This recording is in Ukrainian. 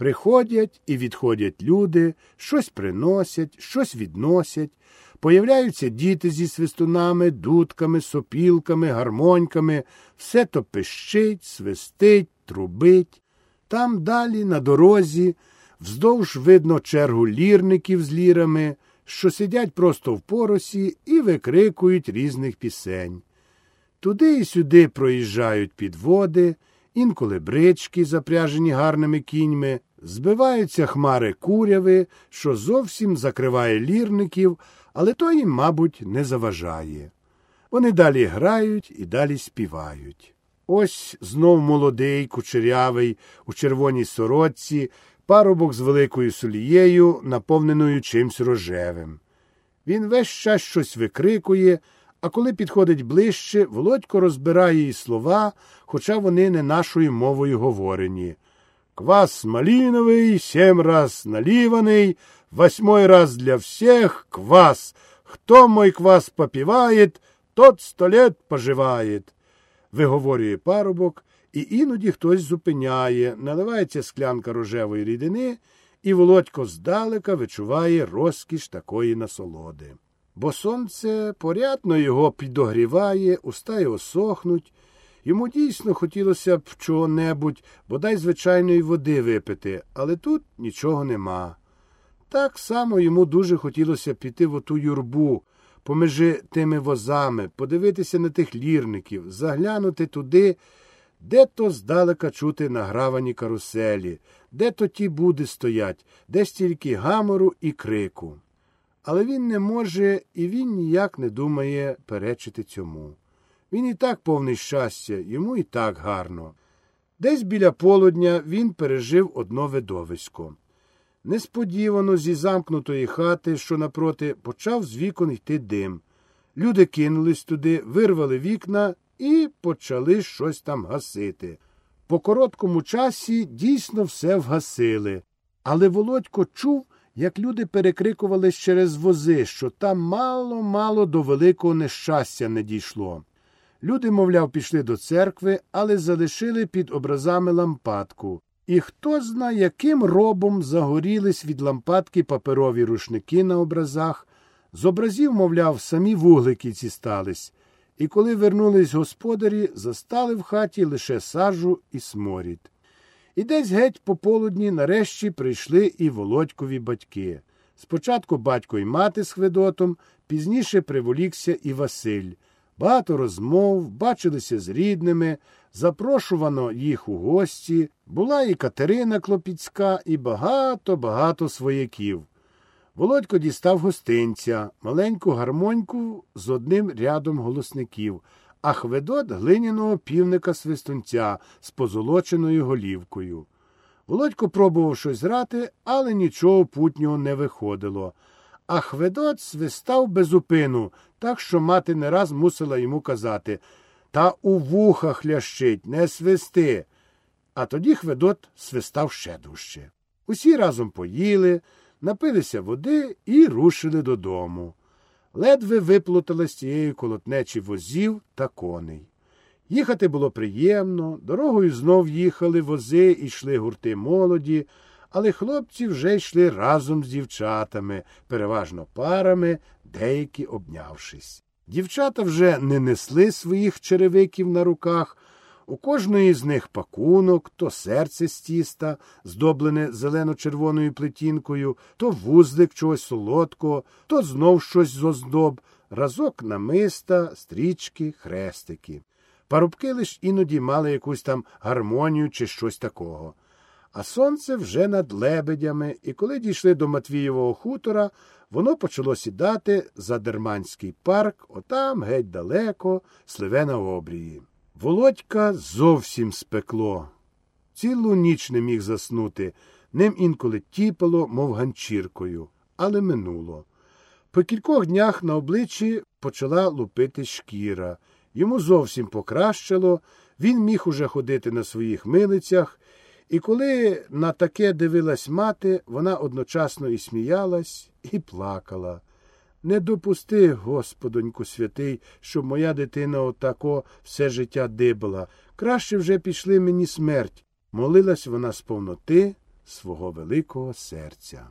Приходять і відходять люди, щось приносять, щось відносять. Появляються діти зі свистунами, дудками, сопілками, гармоньками, все то пищить, свистить, трубить. Там далі, на дорозі, вздовж видно чергу лірників з лірами, що сидять просто в поросі і викрикують різних пісень. Туди і сюди проїжджають підводи, інколи брички, запряжені гарними кіньми, збиваються хмари куряви, що зовсім закриває лірників, але то їм, мабуть, не заважає. Вони далі грають і далі співають. Ось знов молодий, кучерявий, у червоній сорочці, парубок з великою солією, наповненою чимсь рожевим. Він весь час щось викрикує, а коли підходить ближче, Володько розбирає її слова, хоча вони не нашою мовою говорені. Квас малиновий, сім раз наливаний, восьмой раз для всех квас. Хто мой квас попівает, тот сто лет поживает. Виговорює парубок, і іноді хтось зупиняє, наливається склянка рожевої рідини, і Володько здалека відчуває розкіш такої насолоди. Бо сонце порядно його підогріває, уста його сохнуть. Йому дійсно хотілося б чого-небудь, бодай звичайної води випити, але тут нічого нема. Так само йому дуже хотілося піти в оту юрбу, поміж тими возами, подивитися на тих лірників, заглянути туди, де то здалека чути награвані каруселі, де то ті буди стоять, де стільки гамору і крику. Але він не може і він ніяк не думає перечити цьому. Він і так повний щастя, йому і так гарно. Десь біля полудня він пережив одно видовисько. Несподівано зі замкнутої хати, що напроти, почав з вікон йти дим. Люди кинулись туди, вирвали вікна і почали щось там гасити. По короткому часі дійсно все вгасили, але Володько чув, як люди перекрикувались через вози, що там мало мало до великого нещастя не дійшло. Люди, мовляв, пішли до церкви, але залишили під образами лампадку. І хто зна, яким робом загорілись від лампадки паперові рушники на образах, з образів, мовляв, самі вуглики ці стались, і коли вернулись господарі, застали в хаті лише сажу і сморід. І десь геть пополудні нарешті прийшли і володькові батьки. Спочатку батько і мати з Хведотом, пізніше приволікся і Василь. Багато розмов, бачилися з рідними, запрошувано їх у гості, була і Катерина Клопіцька, і багато-багато свояків. Володько дістав гостинця, маленьку гармоньку з одним рядом голосників, а Хведот глиняного півника свистунця з позолоченою голівкою. Володько пробував щось грати, але нічого путнього не виходило. А Хведот свистав без упину, так що мати не раз мусила йому казати Та у вухах лящить, не свисти. А тоді Хведот свистав ще дужче. Усі разом поїли, напилися води і рушили додому. Ледве виплутали з цієї колотнечі возів та коней. Їхати було приємно, дорогою знов їхали вози йшли гурти молоді, але хлопці вже йшли разом з дівчатами, переважно парами, деякі обнявшись. Дівчата вже не несли своїх черевиків на руках. У кожної з них пакунок, то серце з тіста, здоблене зелено-червоною плетінкою, то вузлик чогось солодкого, то знов щось з оздоб, разок намиста, стрічки, хрестики. Парубки лиш іноді мали якусь там гармонію чи щось такого. А сонце вже над лебедями, і коли дійшли до Матвієвого хутора, воно почало сідати за Дерманський парк, отам геть далеко, сливе на обрії. Володька зовсім спекло. Цілу ніч не міг заснути, ним інколи тіпало, мов ганчіркою, але минуло. По кількох днях на обличчі почала лупити шкіра. Йому зовсім покращило, він міг уже ходити на своїх милицях, і коли на таке дивилась мати, вона одночасно і сміялась, і плакала. Не допусти, Господоньку святий, щоб моя дитина отако все життя дибала. Краще вже пішли мені смерть. Молилась вона з повноти свого великого серця.